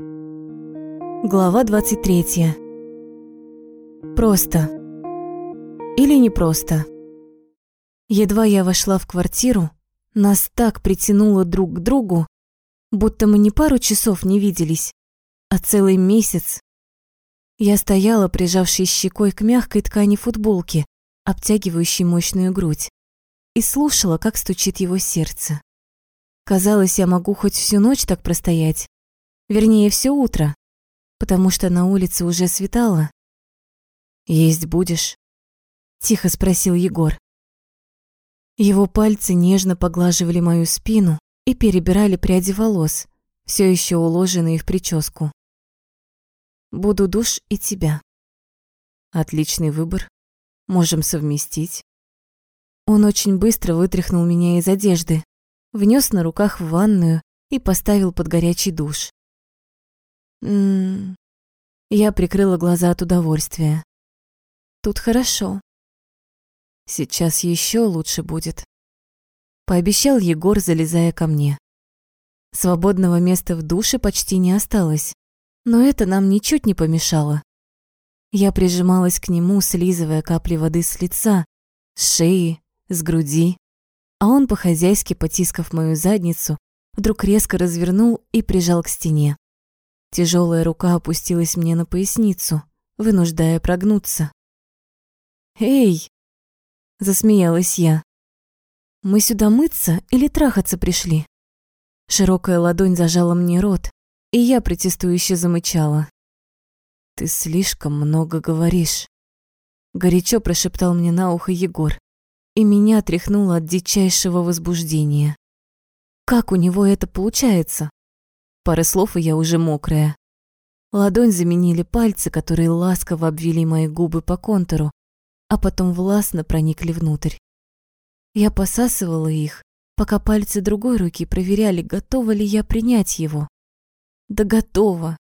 Глава 23. Просто. Или не просто. Едва я вошла в квартиру, нас так притянуло друг к другу, будто мы не пару часов не виделись, а целый месяц. Я стояла, прижавшись щекой к мягкой ткани футболки, обтягивающей мощную грудь, и слушала, как стучит его сердце. Казалось, я могу хоть всю ночь так простоять, вернее, все утро, потому что на улице уже светало. «Есть будешь?» – тихо спросил Егор. Его пальцы нежно поглаживали мою спину и перебирали пряди волос, все еще уложенные в прическу. «Буду душ и тебя». «Отличный выбор. Можем совместить». Он очень быстро вытряхнул меня из одежды, внес на руках в ванную и поставил под горячий душ. М Я прикрыла глаза от удовольствия. Тут хорошо. Сейчас еще лучше будет. Пообещал Егор, залезая ко мне. Свободного места в душе почти не осталось, но это нам ничуть не помешало. Я прижималась к нему, слизывая капли воды с лица, с шеи, с груди, а он, по-хозяйски потискав мою задницу, вдруг резко развернул и прижал к стене. Тяжелая рука опустилась мне на поясницу, вынуждая прогнуться. «Эй!» – засмеялась я. «Мы сюда мыться или трахаться пришли?» Широкая ладонь зажала мне рот, и я протестующе замычала. «Ты слишком много говоришь», – горячо прошептал мне на ухо Егор, и меня тряхнуло от дичайшего возбуждения. Как у него это получается? Пары слов, и я уже мокрая. Ладонь заменили пальцы, которые ласково обвели мои губы по контуру, а потом властно проникли внутрь. Я посасывала их, пока пальцы другой руки проверяли, готова ли я принять его. Да готова.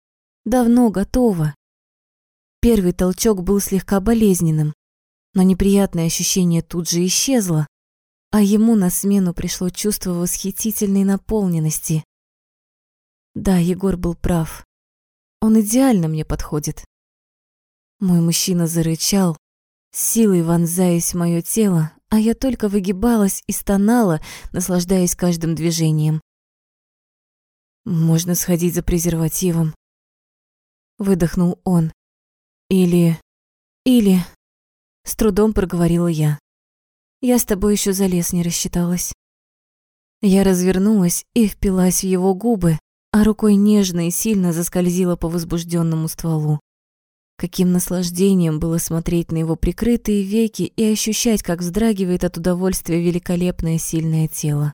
Давно готова. Первый толчок был слегка болезненным, но неприятное ощущение тут же исчезло, а ему на смену пришло чувство восхитительной наполненности. Да, Егор был прав. Он идеально мне подходит. Мой мужчина зарычал, силой вонзаясь в мое тело, а я только выгибалась и стонала, наслаждаясь каждым движением. «Можно сходить за презервативом», — выдохнул он. «Или... или...» — с трудом проговорила я. «Я с тобой еще за лес не рассчиталась». Я развернулась и впилась в его губы, а рукой нежно и сильно заскользила по возбужденному стволу. Каким наслаждением было смотреть на его прикрытые веки и ощущать, как вздрагивает от удовольствия великолепное сильное тело.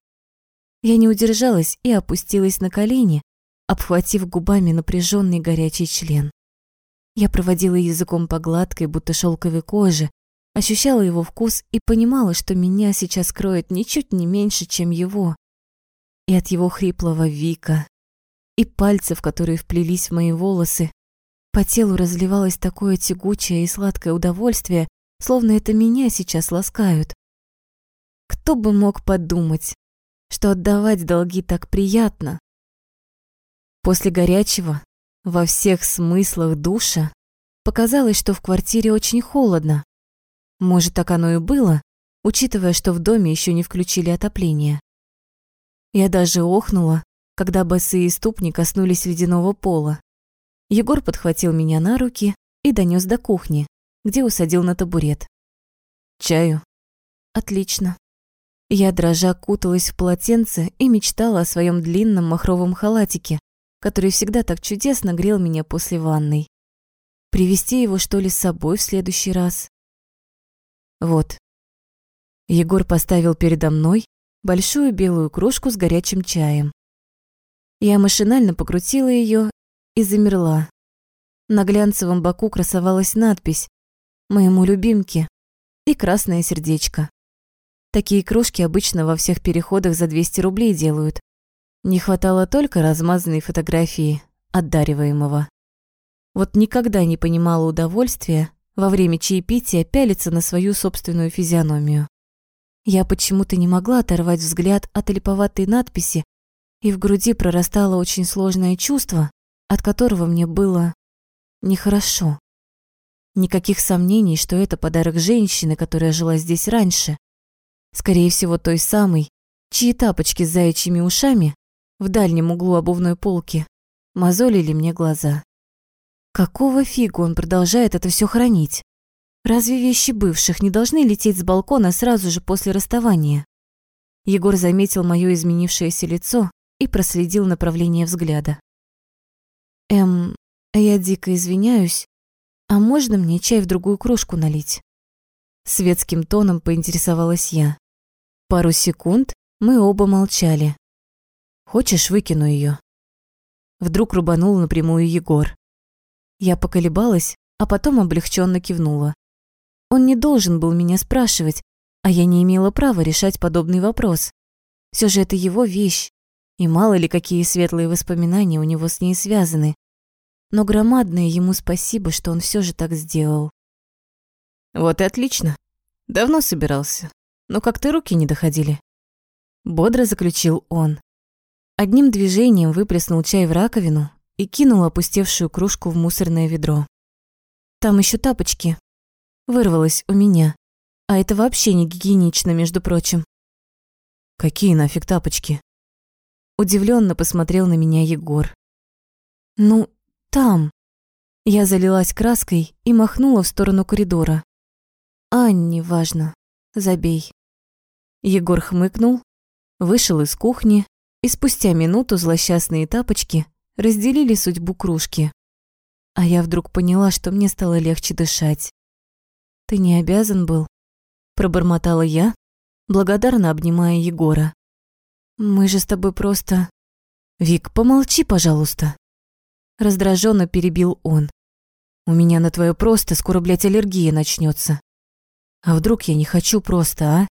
Я не удержалась и опустилась на колени, обхватив губами напряженный горячий член. Я проводила языком по гладкой, будто шелковой коже, ощущала его вкус и понимала, что меня сейчас кроет ничуть не меньше, чем его. И от его хриплого вика, и пальцев, которые вплелись в мои волосы. По телу разливалось такое тягучее и сладкое удовольствие, словно это меня сейчас ласкают. Кто бы мог подумать, что отдавать долги так приятно? После горячего, во всех смыслах душа, показалось, что в квартире очень холодно. Может, так оно и было, учитывая, что в доме еще не включили отопление. Я даже охнула, когда босые ступни коснулись ледяного пола. Егор подхватил меня на руки и донес до кухни, где усадил на табурет. «Чаю?» «Отлично». Я, дрожа, куталась в полотенце и мечтала о своем длинном махровом халатике, который всегда так чудесно грел меня после ванной. Привезти его, что ли, с собой в следующий раз? Вот. Егор поставил передо мной большую белую кружку с горячим чаем. Я машинально покрутила ее и замерла. На глянцевом боку красовалась надпись «Моему любимке» и красное сердечко. Такие кружки обычно во всех переходах за 200 рублей делают. Не хватало только размазанной фотографии отдариваемого. Вот никогда не понимала удовольствия во время чаепития пялиться на свою собственную физиономию. Я почему-то не могла оторвать взгляд от олиповатой надписи и в груди прорастало очень сложное чувство, от которого мне было нехорошо. Никаких сомнений, что это подарок женщины, которая жила здесь раньше. Скорее всего, той самой, чьи тапочки с заячьими ушами в дальнем углу обувной полки мозолили мне глаза. Какого фигу он продолжает это все хранить? Разве вещи бывших не должны лететь с балкона сразу же после расставания? Егор заметил мое изменившееся лицо и проследил направление взгляда. «Эм, я дико извиняюсь, а можно мне чай в другую кружку налить?» Светским тоном поинтересовалась я. Пару секунд мы оба молчали. «Хочешь, выкину ее? Вдруг рубанул напрямую Егор. Я поколебалась, а потом облегченно кивнула. Он не должен был меня спрашивать, а я не имела права решать подобный вопрос. Все же это его вещь, и мало ли какие светлые воспоминания у него с ней связаны. Но громадное ему спасибо, что он все же так сделал. Вот и отлично. Давно собирался. Но как-то руки не доходили. Бодро заключил он. Одним движением выплеснул чай в раковину и кинул опустевшую кружку в мусорное ведро. Там еще тапочки. Вырвалось у меня. А это вообще не гигиенично, между прочим. Какие нафиг тапочки? Удивленно посмотрел на меня Егор. Ну, там. Я залилась краской и махнула в сторону коридора. А, неважно. Забей. Егор хмыкнул, вышел из кухни, и спустя минуту злосчастные тапочки разделили судьбу кружки. А я вдруг поняла, что мне стало легче дышать. Ты не обязан был, пробормотала я, благодарно обнимая Егора. Мы же с тобой просто... Вик, помолчи, пожалуйста. Раздраженно перебил он. У меня на твое просто скоро, блядь, аллергия начнется. А вдруг я не хочу просто, а?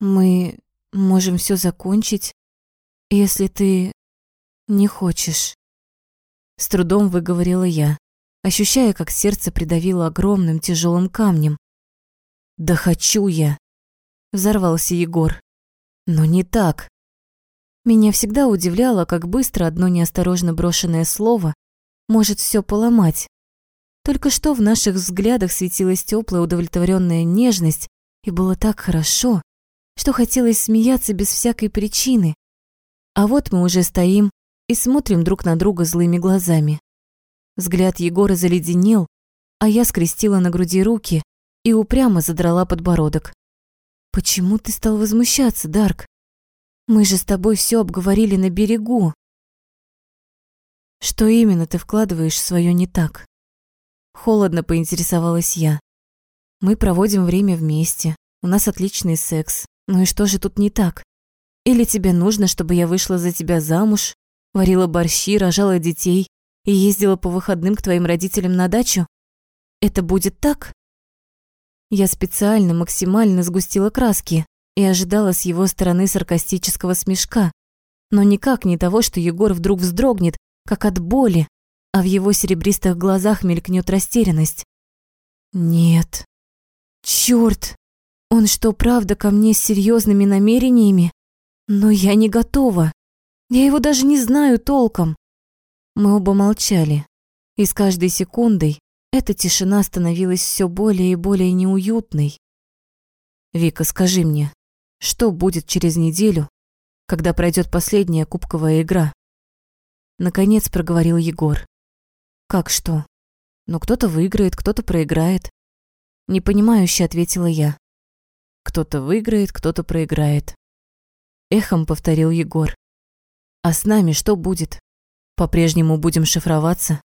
Мы можем все закончить, если ты не хочешь. С трудом выговорила я, ощущая, как сердце придавило огромным тяжелым камнем. Да хочу я, взорвался Егор. Но не так. Меня всегда удивляло, как быстро одно неосторожно брошенное слово может все поломать. Только что в наших взглядах светилась теплая удовлетворенная нежность, и было так хорошо, что хотелось смеяться без всякой причины. А вот мы уже стоим и смотрим друг на друга злыми глазами. Взгляд Егора заледенел, а я скрестила на груди руки и упрямо задрала подбородок. «Почему ты стал возмущаться, Дарк? Мы же с тобой все обговорили на берегу». «Что именно ты вкладываешь в свое не так?» Холодно поинтересовалась я. «Мы проводим время вместе, у нас отличный секс. Ну и что же тут не так? Или тебе нужно, чтобы я вышла за тебя замуж, варила борщи, рожала детей и ездила по выходным к твоим родителям на дачу? Это будет так?» Я специально максимально сгустила краски и ожидала с его стороны саркастического смешка, но никак не того, что Егор вдруг вздрогнет, как от боли, а в его серебристых глазах мелькнет растерянность. Нет. Чёрт! Он что, правда ко мне с серьезными намерениями? Но я не готова. Я его даже не знаю толком. Мы оба молчали, и с каждой секундой эта тишина становилась все более и более неуютной. «Вика, скажи мне, что будет через неделю, когда пройдет последняя кубковая игра?» Наконец проговорил Егор. «Как что? Ну, кто-то выиграет, кто-то проиграет». Непонимающе ответила я. «Кто-то выиграет, кто-то проиграет». Эхом повторил Егор. «А с нами что будет? По-прежнему будем шифроваться?»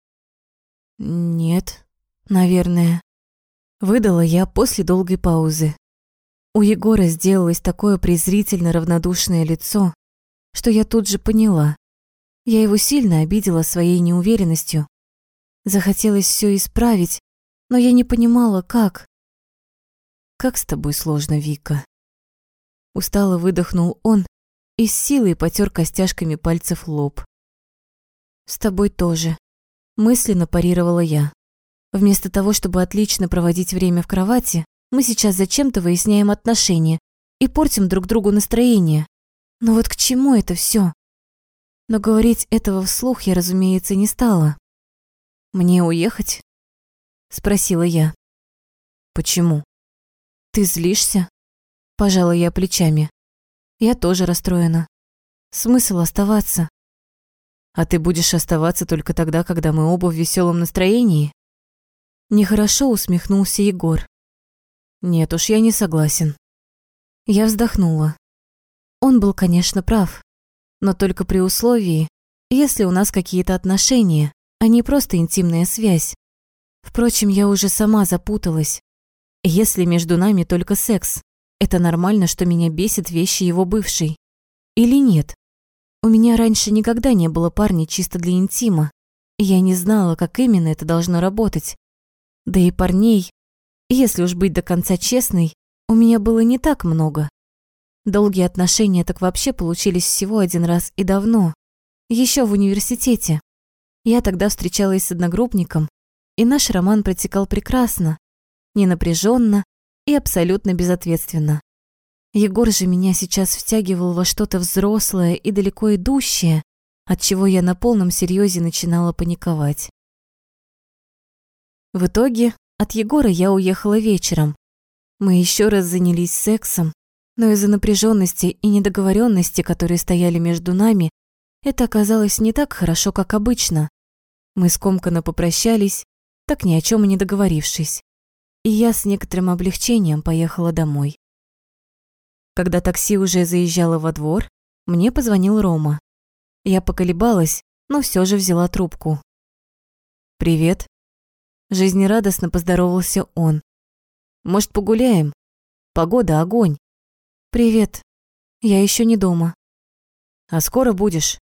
«Нет», наверное. Выдала я после долгой паузы. У Егора сделалось такое презрительно равнодушное лицо, что я тут же поняла. Я его сильно обидела своей неуверенностью. Захотелось все исправить, но я не понимала, как. «Как с тобой сложно, Вика?» Устало выдохнул он и с силой потер костяшками пальцев лоб. «С тобой тоже», – мысленно парировала я. Вместо того, чтобы отлично проводить время в кровати, мы сейчас зачем-то выясняем отношения и портим друг другу настроение. Но вот к чему это все? Но говорить этого вслух я, разумеется, не стала. «Мне уехать?» – спросила я. «Почему?» «Ты злишься?» – пожала я плечами. «Я тоже расстроена. Смысл оставаться?» «А ты будешь оставаться только тогда, когда мы оба в веселом настроении?» Нехорошо усмехнулся Егор. «Нет уж, я не согласен». Я вздохнула. Он был, конечно, прав, но только при условии, если у нас какие-то отношения, а не просто интимная связь. Впрочем, я уже сама запуталась. Если между нами только секс, это нормально, что меня бесит вещи его бывшей. Или нет? У меня раньше никогда не было парня чисто для интима, я не знала, как именно это должно работать. Да и парней, если уж быть до конца честной, у меня было не так много. Долгие отношения так вообще получились всего один раз и давно, еще в университете. Я тогда встречалась с одногруппником, и наш роман протекал прекрасно, не напряженно и абсолютно безответственно. Егор же меня сейчас втягивал во что-то взрослое и далеко идущее, от чего я на полном серьезе начинала паниковать. В итоге от Егора я уехала вечером. Мы еще раз занялись сексом, но из-за напряженности и недоговоренности, которые стояли между нами, это оказалось не так хорошо, как обычно. Мы скомканно попрощались, так ни о чем и не договорившись. И я с некоторым облегчением поехала домой. Когда такси уже заезжало во двор, мне позвонил Рома. Я поколебалась, но все же взяла трубку. «Привет». Жизнерадостно поздоровался он. «Может, погуляем? Погода – огонь. «Привет. Я еще не дома». «А скоро будешь?»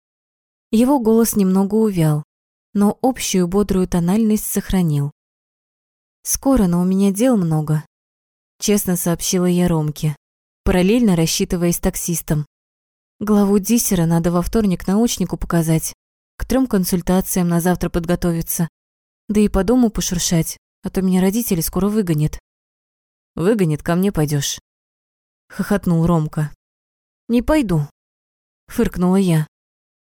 Его голос немного увял, но общую бодрую тональность сохранил. «Скоро, но у меня дел много», – честно сообщила я Ромке, параллельно рассчитываясь таксистом. Главу диссера надо во вторник научнику показать, к трем консультациям на завтра подготовиться, да и по дому пошуршать, а то меня родители скоро выгонят. Выгонят, ко мне пойдешь хохотнул Ромка. Не пойду, фыркнула я.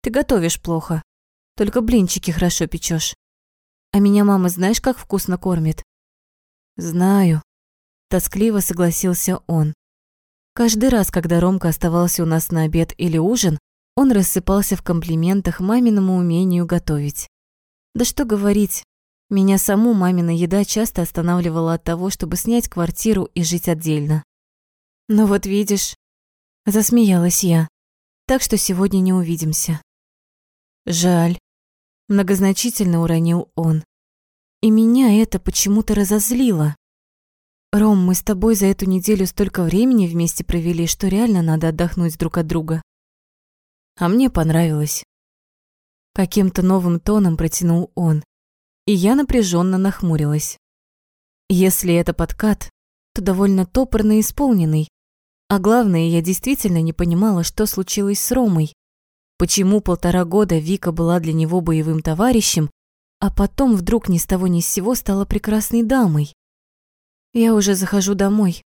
Ты готовишь плохо. Только блинчики хорошо печешь. А меня мама знаешь, как вкусно кормит? Знаю, тоскливо согласился он. Каждый раз, когда Ромка оставался у нас на обед или ужин, он рассыпался в комплиментах маминому умению готовить. Да что говорить, меня саму мамина еда часто останавливала от того, чтобы снять квартиру и жить отдельно. Ну вот видишь, засмеялась я. Так что сегодня не увидимся. Жаль, многозначительно уронил он. И меня это почему-то разозлило. Ром, мы с тобой за эту неделю столько времени вместе провели, что реально надо отдохнуть друг от друга. А мне понравилось. Каким-то новым тоном протянул он, и я напряженно нахмурилась. Если это подкат, то довольно топорно исполненный, а главное, я действительно не понимала, что случилось с Ромой. Почему полтора года Вика была для него боевым товарищем, а потом вдруг ни с того ни с сего стала прекрасной дамой? Я уже захожу домой.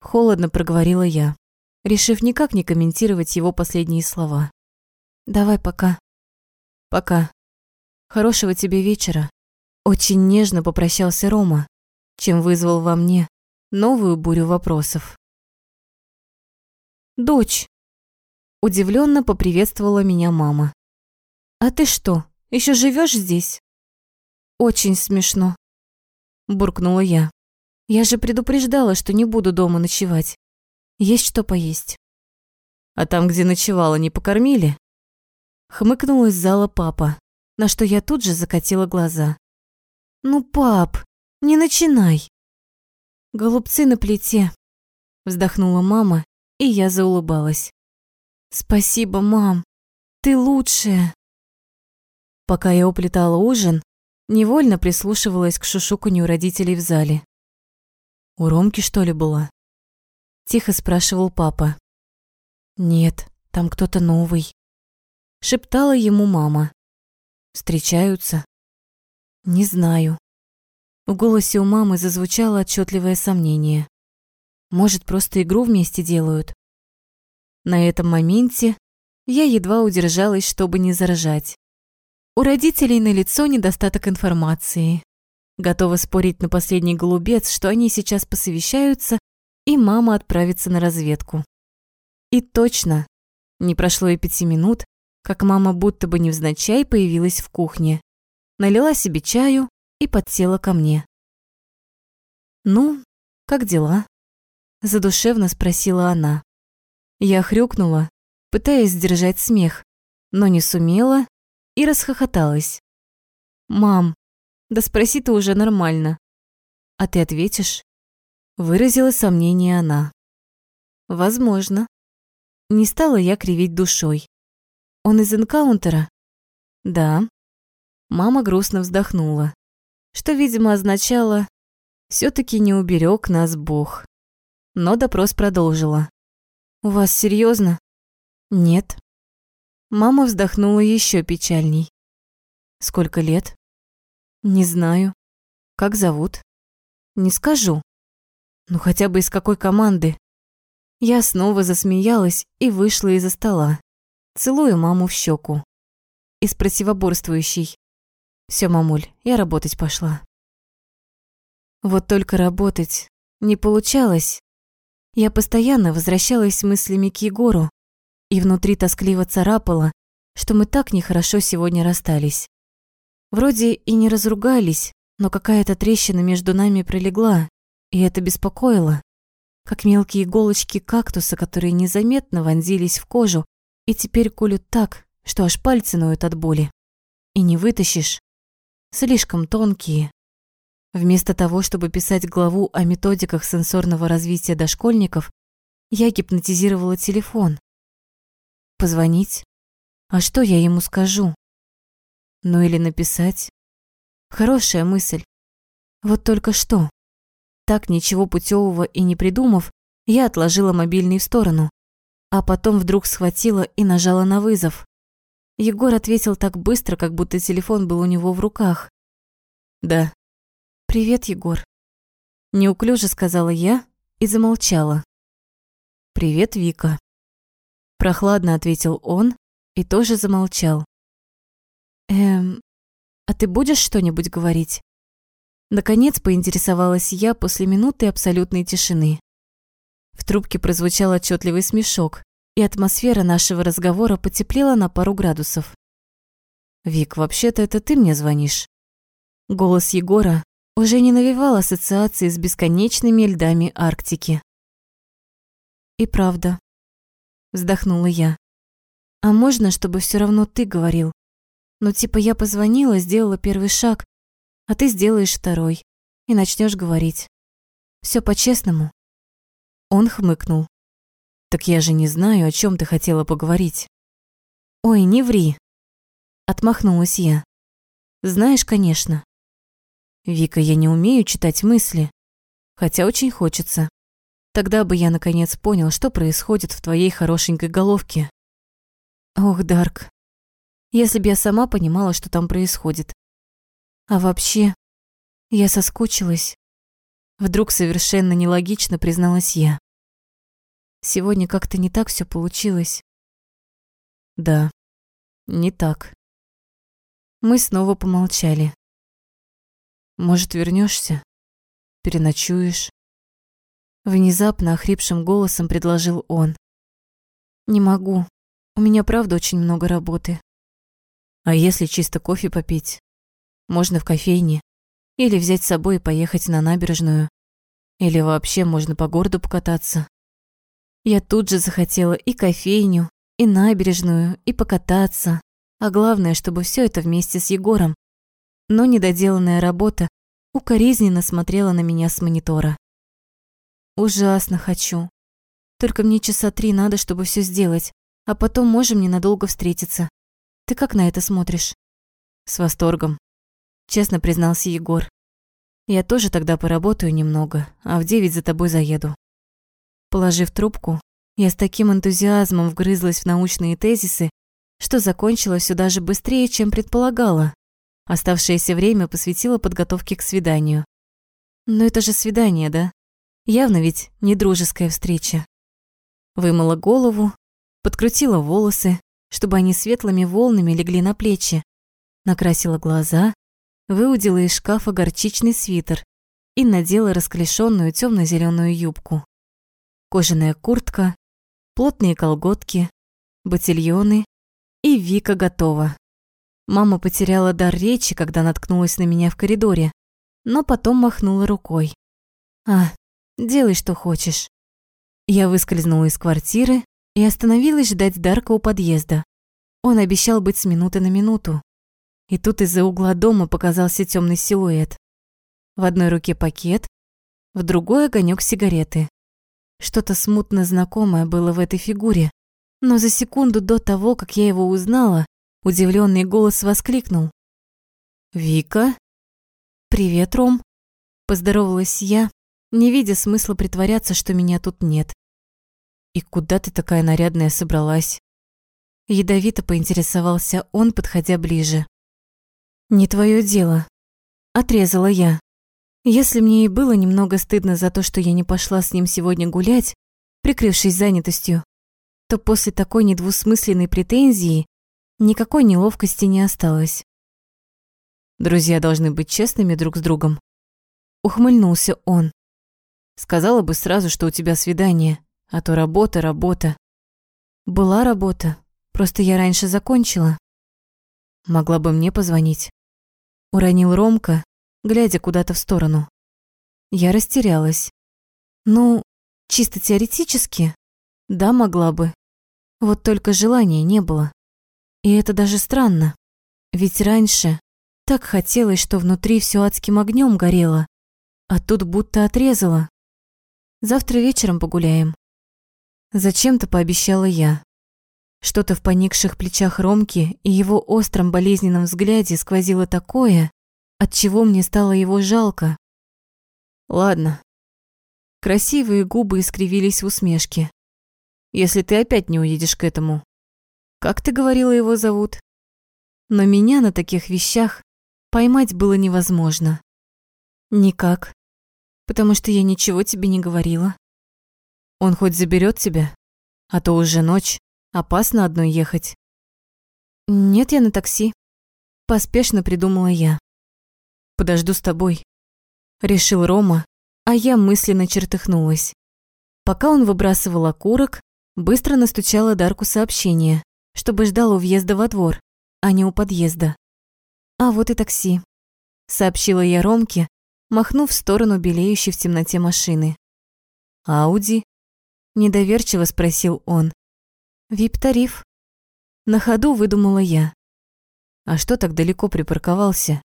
Холодно проговорила я, решив никак не комментировать его последние слова. Давай пока. Пока. Хорошего тебе вечера. Очень нежно попрощался Рома, чем вызвал во мне новую бурю вопросов. «Дочь!» Удивленно поприветствовала меня мама. «А ты что, еще живешь здесь?» «Очень смешно», буркнула я. «Я же предупреждала, что не буду дома ночевать. Есть что поесть». «А там, где ночевала, не покормили?» Хмыкнул из зала папа, на что я тут же закатила глаза. «Ну, пап, не начинай!» «Голубцы на плите», вздохнула мама и я заулыбалась. «Спасибо, мам, ты лучшая!» Пока я уплетала ужин, невольно прислушивалась к шушуканью родителей в зале. «У Ромки, что ли, была?» Тихо спрашивал папа. «Нет, там кто-то новый», — шептала ему мама. «Встречаются?» «Не знаю». В голосе у мамы зазвучало отчетливое сомнение. Может, просто игру вместе делают? На этом моменте я едва удержалась, чтобы не заржать. У родителей на лицо недостаток информации. Готова спорить на последний голубец, что они сейчас посовещаются, и мама отправится на разведку. И точно, не прошло и пяти минут, как мама будто бы невзначай появилась в кухне. Налила себе чаю и подсела ко мне. «Ну, как дела?» Задушевно спросила она. Я хрюкнула, пытаясь сдержать смех, но не сумела и расхохоталась. «Мам, да спроси ты уже нормально. А ты ответишь?» Выразила сомнение она. «Возможно». Не стала я кривить душой. «Он из энкаунтера?» «Да». Мама грустно вздохнула, что, видимо, означало все таки не уберег нас Бог. Но допрос продолжила. «У вас серьезно? «Нет». Мама вздохнула еще печальней. «Сколько лет?» «Не знаю. Как зовут?» «Не скажу. Ну хотя бы из какой команды?» Я снова засмеялась и вышла из-за стола. Целую маму в щеку. Из противоборствующей. Все, мамуль, я работать пошла. Вот только работать не получалось. Я постоянно возвращалась мыслями к Егору, и внутри тоскливо царапало, что мы так нехорошо сегодня расстались. Вроде и не разругались, но какая-то трещина между нами пролегла, и это беспокоило, как мелкие иголочки кактуса, которые незаметно вонзились в кожу и теперь колют так, что аж пальцы ноют от боли. И не вытащишь. Слишком тонкие. Вместо того, чтобы писать главу о методиках сенсорного развития дошкольников, я гипнотизировала телефон. Позвонить? А что я ему скажу? Ну или написать? Хорошая мысль. Вот только что. Так ничего путевого и не придумав, я отложила мобильный в сторону, а потом вдруг схватила и нажала на вызов. Егор ответил так быстро, как будто телефон был у него в руках. «Да», «Привет, Егор», – неуклюже сказала я и замолчала. «Привет, Вика», – прохладно ответил он и тоже замолчал. «Эм, а ты будешь что-нибудь говорить?» Наконец поинтересовалась я после минуты абсолютной тишины. В трубке прозвучал отчетливый смешок, и атмосфера нашего разговора потеплела на пару градусов. «Вик, вообще-то это ты мне звонишь?» Голос Егора уже не навевал ассоциации с бесконечными льдами Арктики. «И правда», — вздохнула я. «А можно, чтобы все равно ты говорил? Ну, типа я позвонила, сделала первый шаг, а ты сделаешь второй и начнешь говорить. Все по-честному». Он хмыкнул. «Так я же не знаю, о чем ты хотела поговорить». «Ой, не ври», — отмахнулась я. «Знаешь, конечно, Вика, я не умею читать мысли, хотя очень хочется. Тогда бы я наконец понял, что происходит в твоей хорошенькой головке. Ох, Дарк, если бы я сама понимала, что там происходит. А вообще, я соскучилась. Вдруг совершенно нелогично призналась я. Сегодня как-то не так все получилось. Да, не так. Мы снова помолчали. Может, вернешься? Переночуешь?» Внезапно охрипшим голосом предложил он. «Не могу. У меня правда очень много работы». «А если чисто кофе попить? Можно в кофейне. Или взять с собой и поехать на набережную. Или вообще можно по городу покататься». Я тут же захотела и кофейню, и набережную, и покататься. А главное, чтобы все это вместе с Егором но недоделанная работа укоризненно смотрела на меня с монитора. Ужасно хочу. Только мне часа три надо, чтобы все сделать, а потом можем ненадолго встретиться. Ты как на это смотришь? С восторгом. Честно признался Егор. Я тоже тогда поработаю немного, а в девять за тобой заеду. Положив трубку, я с таким энтузиазмом вгрызлась в научные тезисы, что закончила все даже быстрее, чем предполагала. Оставшееся время посвятила подготовке к свиданию. Но это же свидание, да? Явно ведь не дружеская встреча. Вымыла голову, подкрутила волосы, чтобы они светлыми волнами легли на плечи. Накрасила глаза, выудила из шкафа горчичный свитер и надела расклешенную темно зеленую юбку. Кожаная куртка, плотные колготки, ботильоны и Вика готова. Мама потеряла дар речи, когда наткнулась на меня в коридоре, но потом махнула рукой. «А, делай, что хочешь». Я выскользнула из квартиры и остановилась ждать Дарка у подъезда. Он обещал быть с минуты на минуту. И тут из-за угла дома показался темный силуэт. В одной руке пакет, в другой огонек сигареты. Что-то смутно знакомое было в этой фигуре, но за секунду до того, как я его узнала, удивленный голос воскликнул. «Вика?» «Привет, Ром», – поздоровалась я, не видя смысла притворяться, что меня тут нет. «И куда ты такая нарядная собралась?» Ядовито поинтересовался он, подходя ближе. «Не твое дело», – отрезала я. Если мне и было немного стыдно за то, что я не пошла с ним сегодня гулять, прикрывшись занятостью, то после такой недвусмысленной претензии никакой неловкости не осталось. Друзья должны быть честными друг с другом. Ухмыльнулся он. Сказала бы сразу, что у тебя свидание, а то работа, работа. Была работа, просто я раньше закончила. Могла бы мне позвонить. Уронил Ромка, глядя куда-то в сторону. Я растерялась. Ну, чисто теоретически, да, могла бы. Вот только желания не было. И это даже странно. Ведь раньше так хотелось, что внутри все адским огнем горело, а тут будто отрезало. Завтра вечером погуляем. Зачем-то пообещала я. Что-то в поникших плечах Ромки и его остром болезненном взгляде сквозило такое, от чего мне стало его жалко. Ладно. Красивые губы искривились в усмешке. Если ты опять не уедешь к этому. Как ты говорила, его зовут? Но меня на таких вещах поймать было невозможно. Никак. Потому что я ничего тебе не говорила. Он хоть заберет тебя, а то уже ночь, опасно одной ехать. Нет, я на такси. Поспешно придумала я. Подожду с тобой. Решил Рома, а я мысленно чертыхнулась. Пока он выбрасывал окурок, быстро настучала Дарку сообщение, чтобы ждал у въезда во двор, а не у подъезда. А вот и такси. Сообщила я Ромке, махнув в сторону белеющей в темноте машины. «Ауди?» – недоверчиво спросил он. «Вип-тариф». На ходу выдумала я. «А что так далеко припарковался?»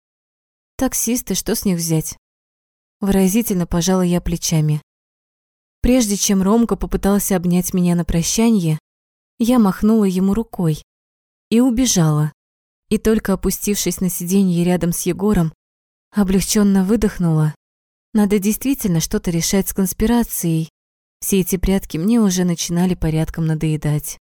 Таксисты, что с них взять? Выразительно пожала я плечами. Прежде чем Ромка попытался обнять меня на прощанье, я махнула ему рукой и убежала. И только опустившись на сиденье рядом с Егором, облегченно выдохнула. Надо действительно что-то решать с конспирацией. Все эти прятки мне уже начинали порядком надоедать.